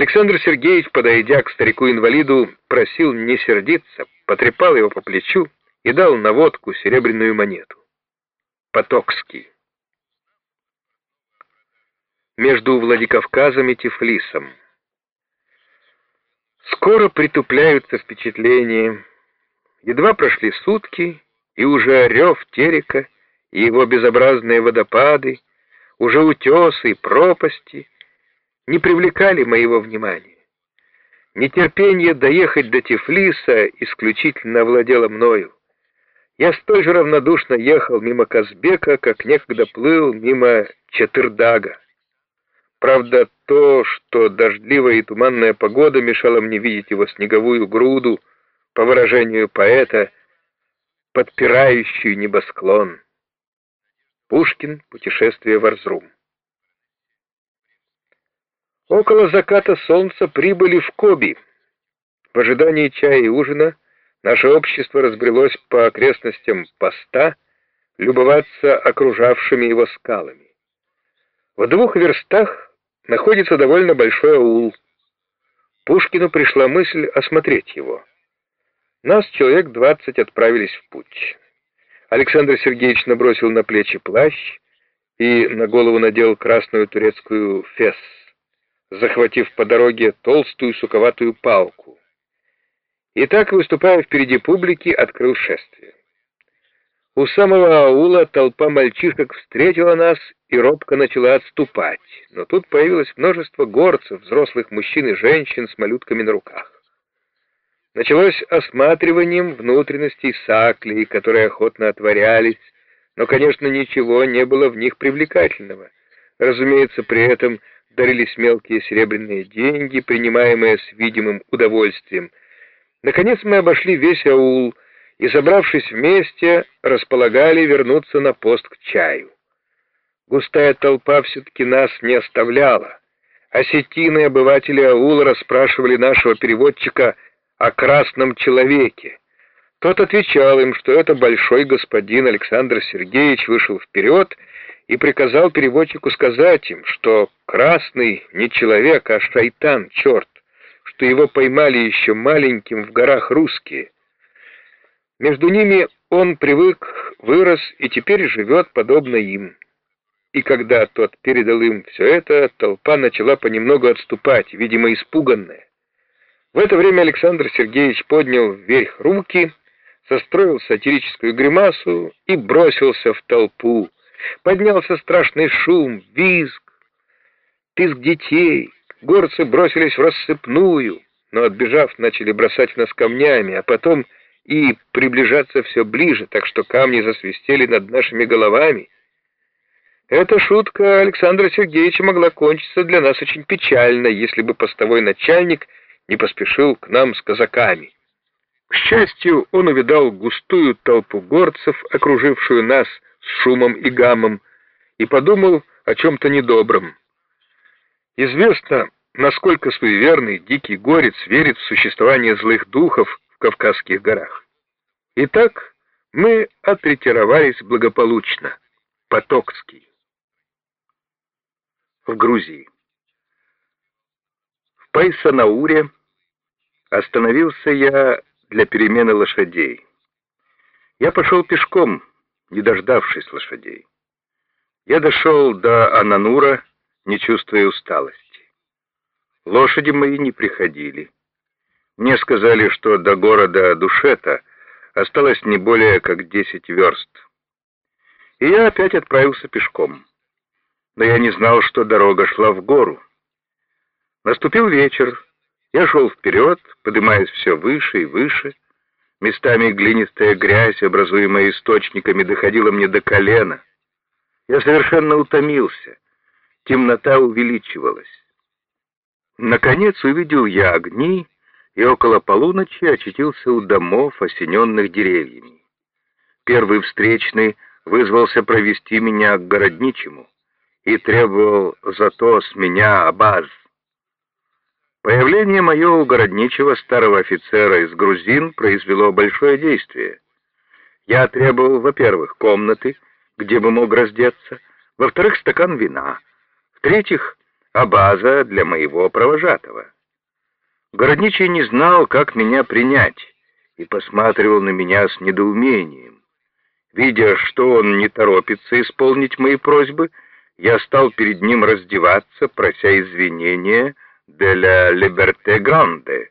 Александр Сергеевич, подойдя к старику-инвалиду, просил не сердиться, потрепал его по плечу и дал на водку серебряную монету. Потокский. Между Владикавказом и Тифлисом. Скоро притупляются впечатления. Едва прошли сутки, и уже рев терека и его безобразные водопады, уже утесы и пропасти не привлекали моего внимания. Нетерпение доехать до Тифлиса исключительно овладело мною. Я столь же равнодушно ехал мимо Казбека, как некогда плыл мимо Четырдага. Правда, то, что дождливая и туманная погода мешала мне видеть его снеговую груду, по выражению поэта, подпирающую небосклон. Пушкин. Путешествие в Арзрум. Около заката солнца прибыли в Коби. В ожидании чая и ужина наше общество разбрелось по окрестностям поста, любоваться окружавшими его скалами. В двух верстах находится довольно большой аул. Пушкину пришла мысль осмотреть его. Нас человек двадцать отправились в путь. Александр Сергеевич набросил на плечи плащ и на голову надел красную турецкую фес, захватив по дороге толстую суковатую палку. И так, выступая впереди публики, открыл шествие. У самого аула толпа мальчишек встретила нас и робко начала отступать, но тут появилось множество горцев, взрослых мужчин и женщин с малютками на руках. Началось осматриванием внутренностей саклей, которые охотно отворялись, но, конечно, ничего не было в них привлекательного. Разумеется, при этом дарились мелкие серебряные деньги, принимаемые с видимым удовольствием. Наконец мы обошли весь аул, и, собравшись вместе, располагали вернуться на пост к чаю. Густая толпа все-таки нас не оставляла. Осетины обыватели аула расспрашивали нашего переводчика о красном человеке. Тот отвечал им, что это большой господин Александр Сергеевич вышел вперед и приказал переводчику сказать им, что красный не человек, а шайтан, черт, что его поймали еще маленьким в горах русские. Между ними он привык, вырос и теперь живет подобно им. И когда тот передал им все это, толпа начала понемногу отступать, видимо, испуганная. В это время Александр Сергеевич поднял вверх руки, состроил сатирическую гримасу и бросился в толпу. Поднялся страшный шум, визг, писк детей. Горцы бросились в рассыпную, но, отбежав, начали бросать нас камнями, а потом и приближаться все ближе, так что камни засвистели над нашими головами. Эта шутка Александра Сергеевича могла кончиться для нас очень печально, если бы постовой начальник не поспешил к нам с казаками. К счастью, он увидал густую толпу горцев, окружившую нас с шумом и гамом, и подумал о чем-то недобром. Известно, насколько суеверный дикий горец верит в существование злых духов, Кавказских горах. Итак, мы отретировались благополучно. Потокский. В Грузии. В Пайсанауре остановился я для перемены лошадей. Я пошел пешком, не дождавшись лошадей. Я дошел до Ананура, не чувствуя усталости. Лошади мои не приходили. Мне сказали, что до города Душета осталось не более как десять верст. И я опять отправился пешком. Но я не знал, что дорога шла в гору. Наступил вечер. Я шел вперед, поднимаясь все выше и выше. Местами глинистая грязь, образуемая источниками, доходила мне до колена. Я совершенно утомился. Темнота увеличивалась. Наконец увидел я огни, и около полуночи очутился у домов, осененных деревьями. Первый встречный вызвался провести меня к городничему и требовал зато с меня абаз. Появление мое у городничего старого офицера из грузин произвело большое действие. Я требовал, во-первых, комнаты, где бы мог раздеться, во-вторых, стакан вина, в-третьих, абаза для моего провожатого. Городничий не знал, как меня принять, и посматривал на меня с недоумением. Видя, что он не торопится исполнить мои просьбы, я стал перед ним раздеваться, прося извинения «de la liberté grande»,